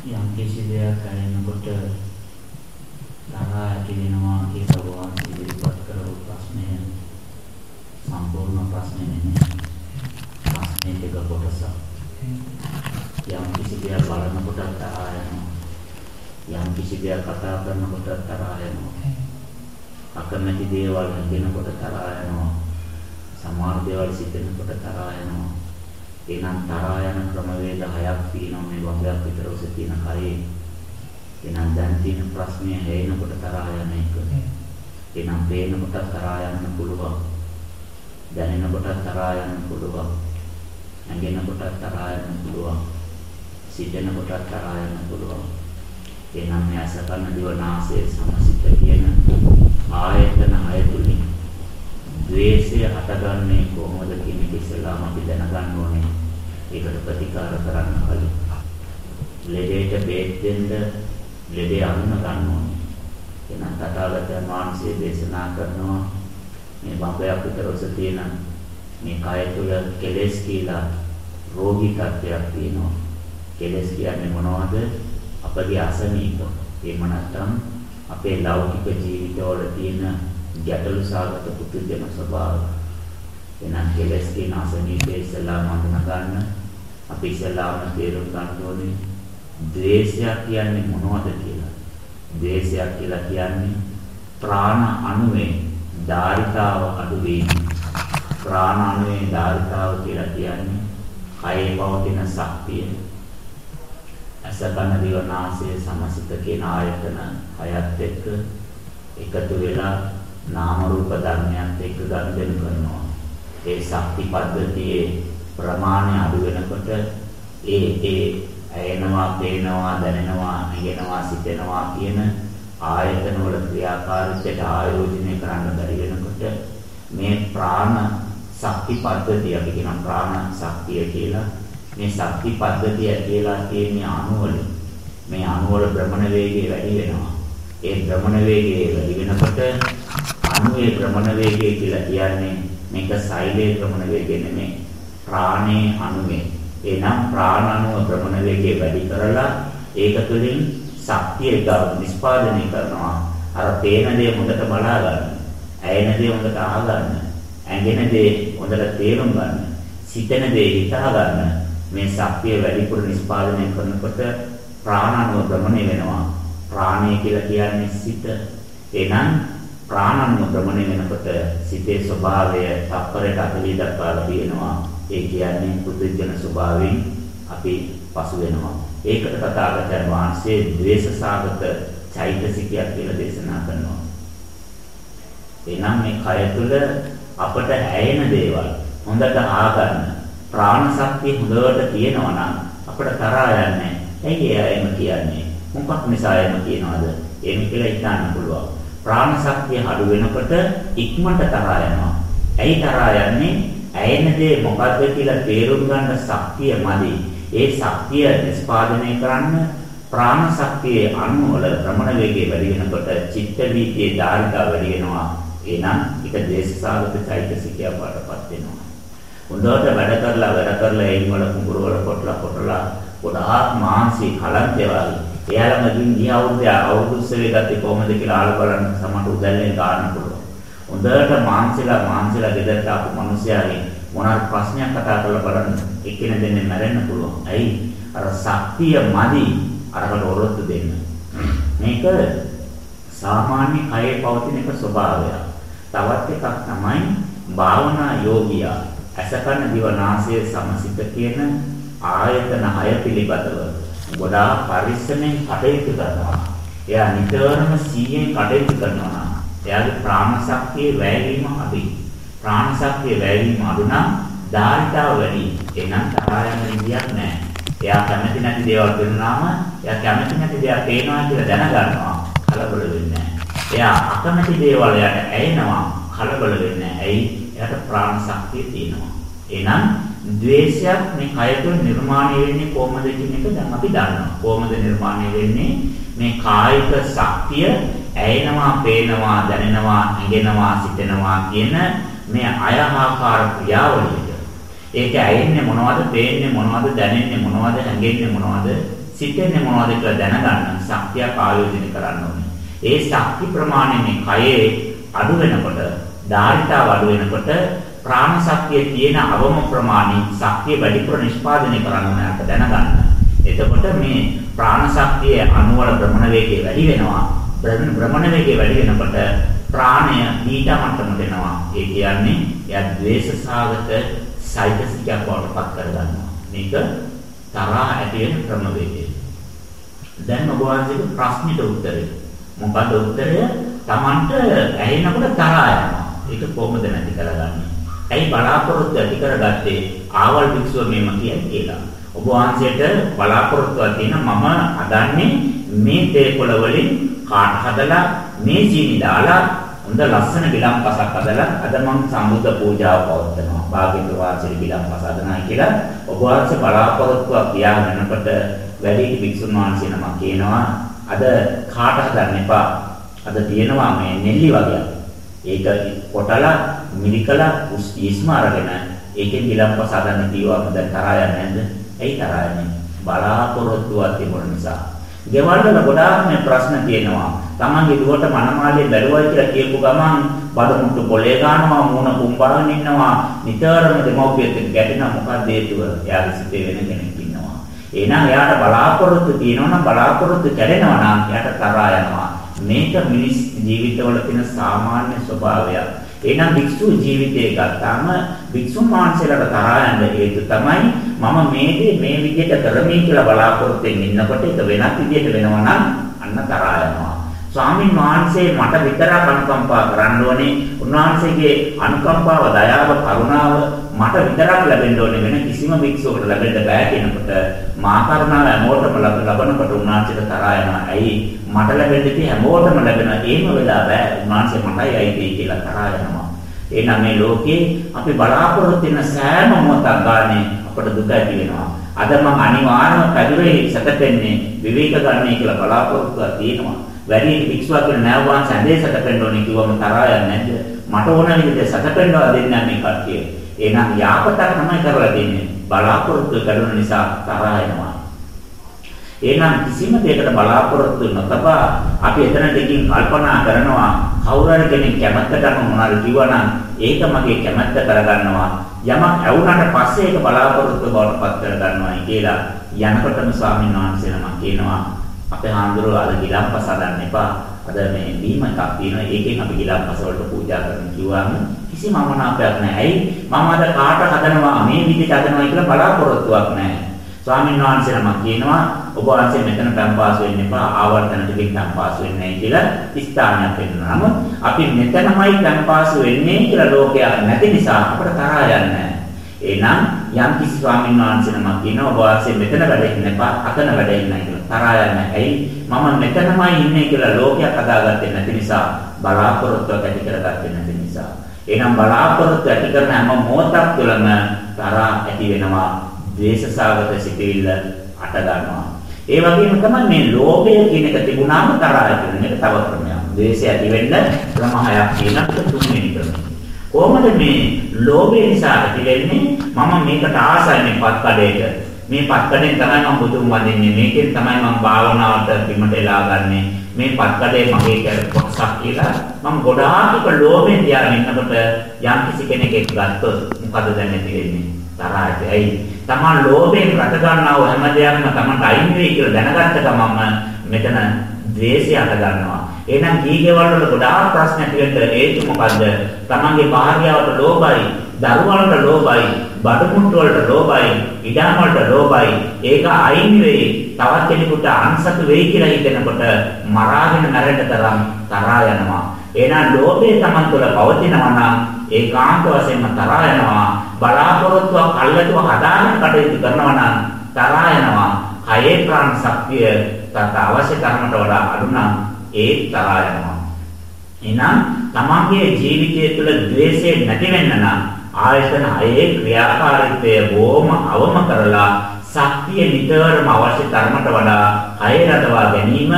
යම් කිසි දෙයක් ඇයෙනකොට තරහා ඇති වෙනවා කියලා වාසි ඉදිරිපත් කරපු ප්‍රශ්නය සම්පූර්ණ ප්‍රශ්නේ නෙමෙයි. ප්‍රශ්නේ දෙක කොටසක්. යම් කිසි දෙයක් බලනකොට තරහා යනවා. යම් කිසි දෙයක් කතා කරනකොට තරහා යනවා. අකමැති දේවල් හිතෙනකොට තරහා යනවා. සමහර දේවල් සිතෙනකොට තරහා යනවා. එහෙනම් තරහා යන ක්‍රමවේද හයක් තියෙනවා මේ වගයක් විතර ඔස තියෙන කයේ. එහෙනම් දැන් තියෙන ප්‍රශ්නය හේනකොට තරහා යන එක. එහෙනම් පේනකොට තරහා යන්න පුළුවන්. දැනෙනකොට තරහා යන්න පුළුවන්. ඇඟෙනකොට තරහා යන්න පුළුවන්. සිතෙනකොට තරහා යන්න පුළුවන්. එහෙනම් මේ අසකන දිවනාසයේ සමසිත කියන ආයතන හය තුලින් ද්වේෂය හටගන්නේ කොහොමද කියන එක ඉස්සෙල්ලාම අපි දැනගන්න ඕනේ. ඒකට ප්‍රතිකාර කරන්න කලින්. ලෙඩේට බේත් දෙන්න ලෙඩේ අඳුන ගන්න ඕනේ. එහෙනම් තථාගතයන් වහන්සේ දේශනා කරනවා මේ බඹයක් විතර ඔස තියෙන මේ කය තුල කෙලෙස් කියලා රෝගී තත්ත්වයක් තියෙනවා. කෙලෙස් කියන්නේ මොනවද? අපගේ අසනීප. එහෙම නැත්නම් අපේ ලෞකික ජීවිතවල තියෙන ගැටලු සාගත පුදුජන ස්වභාවය. එනම් කෙලස් කියන අසනීපේ ඉස්සලාම අඳුන ගන්න අපි ඉස්සලාම තේරුම් ගන්න ඕනේ ද්වේෂයක් කියන්නේ මොනවද කියලා. ද්වේෂයක් කියලා කියන්නේ ප්‍රාණ අණුවේ ධාරිතාව අඩු වීම. ප්‍රාණ අණුවේ ධාරිතාව කියලා කියන්නේ කයේ පවතින ශක්තිය. අසකන දිවනාසය සමසිත කියන ආයතන හයත් එක්ක එකතු වෙලා නාම රූප ධර්මයන් එක්ක ගනුදෙනු කරනවා. ඒ ශක්ති පද්ධතියේ ප්‍රමාණය අඩු වෙනකොට ඒ ඒ ඇයෙනවා, පේනවා, දැනෙනවා, නැගෙනවා, සිතෙනවා කියන ආයතන වල ක්‍රියාකාරීත්වයට ආයෝජනය කරන්න බැරි වෙනකොට මේ ප්‍රාණ ශක්ති පද්ධතිය අපි කියන ප්‍රාණ ශක්තිය කියලා මේ ශක්ති පද්ධතිය කියලා තියෙන අණුවල මේ අණුවල භ්‍රමණ වේගය වැඩි වෙනවා. ඒ භ්‍රමණ වේගය වැඩි වෙනකොට අණුවේ භ්‍රමණ වේගය කියලා කියන්නේ මේක සෛලයේ භ්‍රමණ වේගය නෙමෙයි. ප්‍රාණේ අණුවේ. එනම් ප්‍රාණ අණුව භ්‍රමණ වේගය වැඩි කරලා ඒක තුළින් ශක්තිය නිස්පාදනය කරනවා. අර පේන දේ හොඳට බලා ගන්න. ඇයෙන දේ හොඳට අහ ගන්න. ඇඟෙන දේ හොඳට තේරුම් ගන්න. සිතෙන දේ හිතා ගන්න. මේ ශක්තිය වැඩිපුර නිස්පාදනය කරනකොට ප්‍රාණානුව භ්‍රමණය වෙනවා. ප්‍රාණය කියලා කියන්නේ සිත. එහෙනම් ප්‍රාණානුව භ්‍රමණය වෙනකොට සිතේ ස්වභාවය තප්පරයට 40 දක්වා ලැබෙනවා. ඒ කියන්නේ පුදුජන ස්වභාවයෙන් අපි පසු වෙනවා. ඒකට තථාගතයන් වහන්සේ ද්වේෂසාගත චෛතසිකයක් කියලා දේශනා කරනවා. එහෙනම් මේ කය තුළ අපට ඇයෙන දේවල් හොඳට ආගන්න ප්‍රාණ ශක්තිය හොඳට තියෙනවා නම් අපිට තරහා යන්නේ. ඇයි එයාම කියන්නේ? මොකක් නිසා එම කියනවද? එහෙම කියලා හිතන්න පුළුවන්. ප්‍රාණ ශක්තිය අඩු වෙනකොට ඉක්මනට තරහා යනවා. ඇයි තරහා යන්නේ? ඇයෙන දේ මොකද්ද කියලා තේරුම් ගන්න ශක්තිය මදි. ඒ ශක්තිය නිස්පාදනය කරන්න ප්‍රාණ ශක්තියේ අණු වල භ්‍රමණ වේගය වැඩි වෙනකොට චිත්ත වීතියේ ධාරිතාව වැඩි වෙනවා. එහෙනම් ඒක දේශසාගත චෛතසිකය පාටපත් වෙනවා. හොඳට වැඩ කරලා වැඩ කරලා එයින් වල කුඹුර වල කොටලා කොටලා ගොඩාක් මාංශී කලන්තය වගේ. එයාලම ගින් ගිය අවුරුද්ද අවුරුදු ඉස්සෙල්ලා ගත්තේ කොහොමද කියලා ආල බලන්න සමහර උදැල්ලෙන් ගන්න පුළුවන්. හොඳට මාංශිලා මාංශිලා ගෙදරට ආපු මිනිස්යාගේ මොනාර ප්‍රශ්නයක් කතා කරලා බලන්න එක්කෙනෙක් දෙන්නේ මැරෙන්න පුළුවන්. ඇයි? අර ශක්තිය මදි අරකට ඔරොත්තු දෙන්න. මේක සාමාන්‍ය කයේ පවතින එක ස්වභාවයක්. තවත් එකක් තමයි භාවනා යෝගියා අසකන දිවනාසය සමසිත කියන ආයතන හය පිළිබඳව ගොඩාක් පරිස්සමෙන් කටයුතු කරනවා. එයා නිතරම සීයෙන් කටයුතු කරනවා. එයාගේ ප්‍රාණ ශක්තිය වැයවීම අඩුයි. ප්‍රාණ ශක්තිය වැයවීම අඩු නම් ධාරිතාව වැඩි. එනම් තරහා යන විදියක් නැහැ. එයා කැමති නැති දේවල් කරනාම එයා කැමති නැති දේවල් පේනවා කියලා දැනගන්නවා. කලබල වෙන්නේ නැහැ. එයා අකමැති දේවල් යට ඇයෙනවා. කලබල වෙන්නේ නැහැ. ඇයි? එයාට ප්‍රාණ ශක්තිය තියෙනවා. එහෙනම් ද්වේෂයක් මේ කය තුළ නිර්මාණය වෙන්නේ කොහොමද කියන එක දැන් අපි දන්නවා. කොහොමද නිර්මාණය වෙන්නේ? මේ කායික ශක්තිය ඇයෙනවා, පේනවා, දැනෙනවා, ඇඟෙනවා, සිතෙනවා කියන මේ අයහාකාර ක්‍රියාවලියට. ඒක ඇයෙන්නේ මොනවද, පේන්නේ මොනවද, දැනෙන්නේ මොනවද, ඇඟෙන්නේ මොනවද, සිතෙන්නේ මොනවද කියලා දැනගන්න ශක්තියක් ආයෝජනය කරන්න ඕනේ. ඒ ශක්ති ප්‍රමාණය මේ කයේ අඩු වෙනකොට, ධාරිතාව අඩු වෙනකොට ප්‍රාණ ශක්තිය තියෙන අවම ප්‍රමාණය ශක්තිය වැඩිපුර නිෂ්පාදනය කරන්න ඕනේ දැනගන්න. එතකොට මේ ප්‍රාණ ශක්තියේ අණුවල භ්‍රමණ වේගය වැඩි වෙනවා. භ්‍රමණ වේගය වැඩි වෙනකොට ප්‍රාණය ඊට මට්ටමට එනවා. ඒ කියන්නේ එයා ද්වේෂ සාගත සයිතසිකයක් බවට පත් කරගන්නවා. මේක තරහා ඇති වෙන ක්‍රමවේදය. දැන් ඔබ වහන්සේගේ ප්‍රශ්නෙට උත්තරය. මොකද උත්තරය Tamanට ඇහෙනකොට තරහා යනවා. ඒක කොහොමද නැති කරගන්නේ? ඇයි බලාපොරොත්තු ඇති කරගත්තේ ආවල් භික්ෂුව මේම කියන්නේ කියලා. ඔබ වහන්සේට බලාපොරොත්තුවක් තියෙන මම හදන්නේ මේ තේකොළ වලින් කාට හදලා මේ ජීනි දාලා හොඳ ලස්සන ගිලම්පසක් හදලා අද මම සම්බුද්ධ පූජාව පවත්වනවා. භාග්‍යවතුන් වහන්සේ ගිලම්පස හදනවා කියලා ඔබ වහන්සේ බලාපොරොත්තුවක් තියාගෙනනකොට වැඩි භික්ෂුන් වහන්සේ නමක් කියනවා අද කාට හදන්න එපා. අද තියෙනවා මේ නෙල්ලි වගේ. ඒක කොටලා මිලිකලා ඉස්ම අරගෙන ඒකෙන් ගිලම්පස හදන්න කිව්වම දැන් තරහා යන්නේ නැද්ද? ඇයි තරහා යන්නේ? බලාපොරොත්තුවක් තිබුණ නිසා. ගෙවල් වල ගොඩාක් මේ ප්‍රශ්න තියෙනවා. Tamange දුවට මනමාලේ බැලුවයි කියලා කියපු ගමන් බඩමුට්ටු පොලේ ගන්නවා මූණ කුම්බාගෙන ඉන්නවා. නිතරම දෙමව්පියත් එක්ක ගැටෙනවා මොකක්ද හේතුව? එයාගේ සිතේ වෙන කෙනෙක් ඉන්නවා. එහෙනම් එයාට බලාපොරොත්තු තියෙනවා නම් බලාපොරොත්තු කැඩෙනවා නම් එයාට තරහා යනවා. මේක මිනිස් ජීවිතවල තියෙන සාමාන්‍ය ස්වභාවයක්. එහෙනම් භික්ෂු ජීවිතය ගත්තාම භික්ෂුන් වහන්සේලාට තරහා යන්න හේතු තමයි මම මේ දේ මේ විදිහට කරමි කියලා බලාපොරොත්තු වෙමින් ඉන්නකොට ඒක වෙනත් විදිහට වෙනවා නම් අන්න තරහා යනවා. ස්වාමින් වහන්සේ මට විතරක් අනුකම්පා කරන්න ඕනේ. උන්වහන්සේගේ අනුකම්පාව, දයාව, කරුණාව මට විතරක් ලැබෙන්න ඕනේ වෙන කිසිම භික්ෂුවකට ලැබෙන්න බෑ කියනකොට මා කරුණාව හැමෝටම ලබනකොට උන්වහන්සේට තරහා යනවා. ඇයි මට ලැබෙන්න තියෙන හැමෝටම ලැබෙනවා. ඒම වෙලා බෑ. උන්වහන්සේ මටයි අයිති කියලා තරහා යනවා. එහෙනම් මේ ලෝකේ අපි බලාපොරොත්තු වෙන සෑම මොහොතක් ගානේ අපට දුක ඇති වෙනවා. අද මම අනිවාර්යයෙන්ම පැදුරේ සැතපෙන්නේ විවේක ගන්නයි කියලා බලාපොරොත්තුවක් තියෙනවා. වැඩි භික්ෂුවක් වෙන නෑ වහන්සේ ඇඳේ සැතපෙන්න ඕනේ කිව්වම තරහා යන්නේ නැද්ද? මට ඕන විදිහට සැතපෙන්නවා දෙන්නේ නැහැ මේ කට්ටිය. එහෙනම් යාපතක් තමයි කරලා දෙන්නේ. බලාපොරොත්තු කරන නිසා තරහා යනවා. එහෙනම් කිසිම දෙයකට බලාපොරොත්තු නොතබා අපි එතන දෙකින් කල්පනා කරනවා කවුරු හරි කෙනෙක් කැමැත්තට අනුව මොනවාරි කිව්වනම් ඒක මගේ කැමැත්ත කරගන්නවා යමක් ඇවුනට පස්සේ ඒක බලාපොරොත්තු බවට පත් කරගන්නවායි කියලා යනකොටම ස්වාමීන් වහන්සේ නමක් කියනවා අපේ හාමුදුරුවෝ අද ගිලම්පස හදන්න එපා. අද මේ බීම එකක් තියෙනවා. ඒකෙන් අපි ගිලම්පස වලට පූජා කරන්න කිව්වම කිසිම අමනාපයක් නැහැ. ඇයි? මම අද කාට හදනවා මේ විදිහට හදනවා කියලා බලාපොරොත්තුවක් නැහැ. ස්වාමීන් වහන්සේ නමක් කියනවා ඔබ වහන්සේ මෙතන පැම්පාස් වෙන්න එපා ආවර්තනට ගිහින් පැම්පාස් වෙන්නේ නැහැ කියලා ස්ථානයක් වෙනවා. නමුත් අපි මෙතනමයි පැම්පාස් වෙන්නේ කියලා ලෝකයක් නැති නිසා අපට තරහා යන්නේ නැහැ. එහෙනම් යම් කිසි ස්වාමීන් වහන්සේ නමක් කියනවා ඔබ වහන්සේ මෙතන වැඩ ඉන්න එපා අතන වැඩ ඉන්නයි කියලා. තරහා යන්නේ. ඇයි? මම මෙතනමයි ඉන්නේ කියලා ලෝකයක් හදාගත්තේ නැති නිසා බලාපොරොත්තුවක් ඇති කරගත්තේ නැති නිසා. එහෙනම් බලාපොරොත්තු ඇති කරන හැම මොහොතක් තුළම තරහා ඇති වෙනවා. ද්වේෂසාගත සිටිවිල්ල අට ගන්නවා. ඒ වගේම තමයි මේ ලෝභය කියන එක තිබුණාම තරහා ඇති වෙන එක තව ක්‍රමයක්. ද්වේෂය ඇති වෙන්න ක්‍රම හයක් තියෙනවා තුන්වෙනි ක්‍රමය. කොහොමද මේ ලෝභය නිසා ඇති වෙන්නේ? මම මේකට ආසයි මේ පත් කඩේට. මේ පත්කඩෙන් තමයි මම බුදුන් වදින්නේ මේකෙන් තමයි මම භාවනාවට බිමට එලා ගන්නෙ මේ පත්කඩේ මගේ කොටසක් කියලා මම ගොඩාක් ලෝභයෙන් තියාගෙන ඉන්නකොට යම් කිසි කෙනෙක් එක්ක ගත්තොත් මොකද දැන් ඇති වෙන්නේ තරහයි ඇයි තමන් ලෝභයෙන් රට ගන්නව හැම දෙයක්ම තමන්ට අයින් වෙයි කියලා දැනගත්ත ගමන්ම මෙතන ද්වේෂය අට ගන්නවා එහෙනම් කීකේවල වල ගොඩාක් ප්‍රශ්න ඇති වෙන්න හේතු මොකද්ද තමන්ගේ භාර්යාවට ලෝභයි දරුවන්ට ලෝභයි බඩමුට්ටු වලට ලෝභයි, ඉඩම් වලට ලෝභයි. ඒක අයින් වෙයි. තවත් කෙනෙකුට අන්සතු වෙයි කියලා හිතනකොට මරාගෙන මැරෙන්න තරම් තරහා යනවා. එහෙනම් ලෝභය Taman තුළ පවතිනවා නම් ඒකාන්ත වශයෙන්ම තරහා යනවා. බලාපොරොත්තුවක් අල්ලතුව හදාගෙන කටයුතු කරනවා නම් තරහා යනවා. කයේ ප්‍රාණ ශක්තිය තත් අවශ්‍ය කර්මකට වඩා අඩු නම් ඒ තරහා යනවා. එහෙනම් තමන්ගේ ජීවිතය තුළ ද්වේෂය නැති වෙන්න නම් ආයතන හයේ ක්‍රියාකාරීත්වය බොහොම අවම කරලා ශක්තිය නිතරම අවශ්‍ය තරමට වඩා හය රඳවා ගැනීම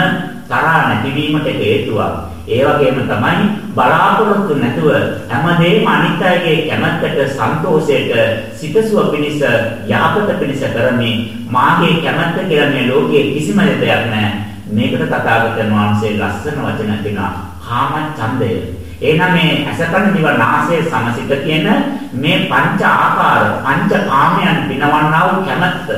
තරහා නැතිවීමට හේතුවක්. ඒ වගේම තමයි බලාපොරොත්තු නැතුව හැමදේම අනිත් අයගේ කැමැත්තට සන්තෝෂයට සිතසුව පිණිස යාපත පිණිස කරන්නේ මාගේ කැමැත්ත කියලා මේ ලෝකයේ කිසිම දෙයක් නැහැ. මේකට තථාගතයන් වහන්සේ ලස්සන වචන දෙනවා. කාම ඡන්දය. එහෙනම් මේ අසකන දිව නාසය සමසිත කියන මේ පංච ආකාර පංච කාමයන් පිනවන්නා වූ කැමැත්ත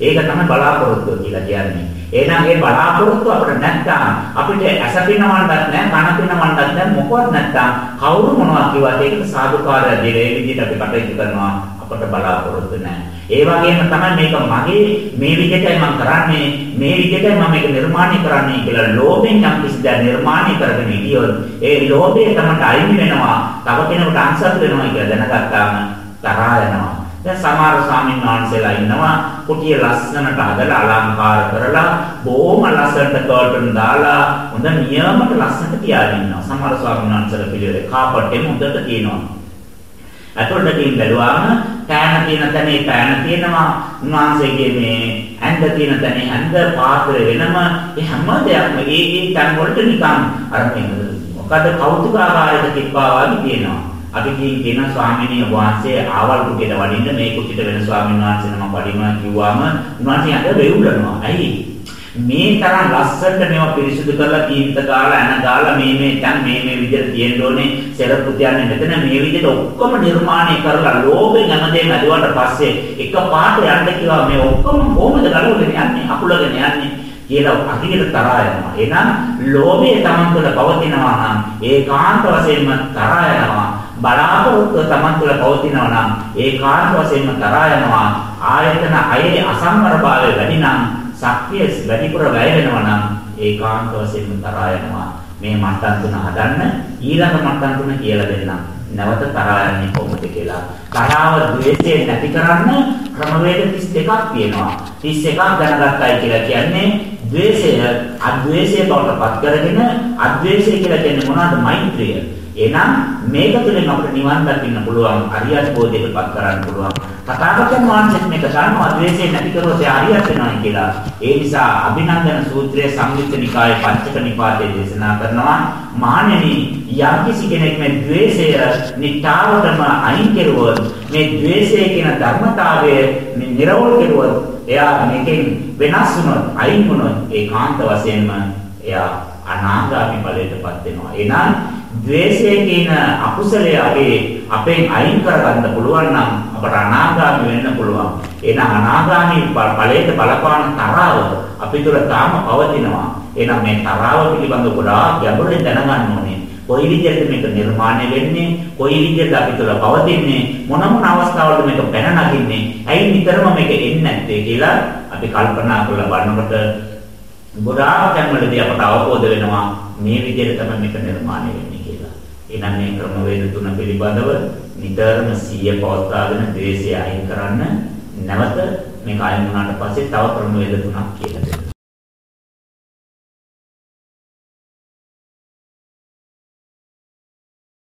ඒක තමයි බලාපොරොත්තු කියලා කියන්නේ. එහෙනම් ඒ බලාපොරොත්තු අපිට නැත්තම් අපිට ඇස පිනවන්නත් නැහැ කන පිනවන්නත් නැහැ මොකවත් නැත්තම් කවුරු මොනවා කිව්වත් ඒකට සාදුකාරය දෙන ඒ විදිහට අපි කටයුතු කරනවා අපට බලාපොරොත්තු නැහැ. ඒ වගේම තමයි මේක මගේ මේ විදිහටයි මම කරන්නේ මේ විදිහටයි මම මේක නිර්මාණය කරන්නේ කියලා ලෝභයෙන් යම් කිසි දේ නිර්මාණය කරගෙන ඉතියොත් ඒ ලෝභය තමයි අයිති වෙනවා. තව කෙනෙකුට අංශත් වෙනවා කියලා දැනගත්තාම තරහා යනවා. දැන් සමහර ස්වාමීන් වහන්සේලා ඉන්නවා කුටිය ලස්සනට හදලා අලංකාර කරලා බොහොම ලස්සනට කර්ටන් දාලා හොඳ නියමකට ලස්සනට තියාගෙන ඉන්නවා. සමහර ස්වාමීන් වහන්සේලා පිළිවෙල කාපට් එක හොඳට තියෙනවා. අතොල්ට ගිහින් බැලුවාම පෑන තියෙන තැනේ පෑන තියෙනවා. උන්වහන්සේගේ මේ ඇඳ තියෙන තැනේ ඇඳ පාත්‍ර වෙනම ඒ හැම දෙයක්ම ඒ ඒ තැන් වලට නිකන් අර මොකද කෞතුකාගාරයක තිබ්බා වගේ තියෙනවා. අපි කියන කියන ස්වාමීන් වහන්සේ ආවල් කුටියට වඩින්න මේ කුටියට වෙන ස්වාමීන් වහන්සේ නම වඩිනවා කිව්වම උන්වහන්සේ අද වෙවුලනවා. ඇයි? මේ තරම් ලස්සනට මේවා පිරිසිදු කරලා කීන්ත ගාලා ඇන ගාලා මේ මේ දැන් මේ මේ විදිහට තියෙන්න ඕනේ සෙරප්පු තියන්නේ මෙතන මේ විදිහට ඔක්කොම නිර්මාණය කරලා ලෝභයෙන් හැමදේම ඇදුවට පස්සේ එක පාට යන්න කියලා මේ ඔක්කොම කොහොමද ගලවගෙන යන්නේ අකුලගෙන යන්නේ කියලා අතිකට තරහා යනවා. එහෙනම් ලෝභය Taman තුළ පවතිනවා නම් ඒකාන්ත වශයෙන්ම තරහා යනවා. බලාපොරොත්තු තමන් තුළ පවතිනවා නම් ඒ කාර්ය වශයෙන්ම තරහා යනවා. ආයතන අයේ අසංවරභාවය වැඩි නම් ශක්තිය වැඩිපුර වැය වෙනවා නම් ඒකාන්ත වශයෙන්ම තරහා යනවා. මේ මට්ටම් තුන හදන්න ඊළඟ මට්ටම් තුන කියලා දෙන්නම් නැවත තරහා යන්නේ කොහොමද කියලා. තරහව ද්වේෂය නැති කරන්න ක්‍රමවේද 32ක් තියෙනවා. 31ක් දැනගත්තයි කියලා කියන්නේ ද්වේෂය අද්වේෂය බවට පත් කරගෙන අද්වේෂය කියලා කියන්නේ මොනවද? මෛත්‍රිය. එහෙනම් මේක තුළින් අපිට නිවන් දකින්න පුළුවන් අරියත් බෝධියටපත් කරන්න පුළුවන්. තථාගතයන් වහන්සේ මේක දන්නවා ද්වේෂය නැති කරොත් ඒ අරියත් වෙනවා කියලා. ඒ නිසා අභිනන්දන සූත්‍රයේ සංයුක්ත නිකායේ පංචක නිපාතයේ දේශනා කරනවා මහණෙනි යම්කිසි කෙනෙක් මේ ද්වේෂය නිට්ටාවටම අයින් කෙරුවොත් මේ ද්වේෂය කියන ධර්මතාවය නිරවුල් කෙරුවොත් එයා මේකෙන් වෙනස් වුණොත් අයින් වුණොත් ඒකාන්ත වශයෙන්ම එයා අනාගාමී ඵලයටපත් වෙනවා. එහෙනම් ද්වේෂය කියන අකුසලයේ අපේ අපෙන් අයින් කරගන්න පුළුවන් නම් අපට අනාගාමී වෙන්න පුළුවන්. එහෙනම් අනාගාමී ඵලයට බලපාන තරාව අපි තුළ තාම පවතිනවා. එහෙනම් මේ තරාව පිළිබඳව ගොඩාක් ගැඹුරින් දැනගන්න ඕනේ. කොයි විදිහට මේක නිර්මාණය වෙන්නේ කොයි විදිහට අපි තුළ පවතින්නේ මොන මොන අවස්ථාවලද මේක පැන නගින්නේ ඇයි නිතරම මේක එන්නේ නැත්තේ කියලා අපි කල්පනා කරලා බලනකොට ගොඩාක් තැන්වලදී අපට අවබෝධ වෙනවා මේ විදිහට තමයි මේක නිර්මාණය වෙන්නේ එහෙනම් මේ ක්‍රමවේද තුන පිළිබඳව නිතරම සිහිය පවත්වාගෙන ද්වේෂය අයින් කරන්න නැවත මේක අයින් වුණාට පස්සේ තව ක්‍රමවේද තුනක් කියලා දෙන්න.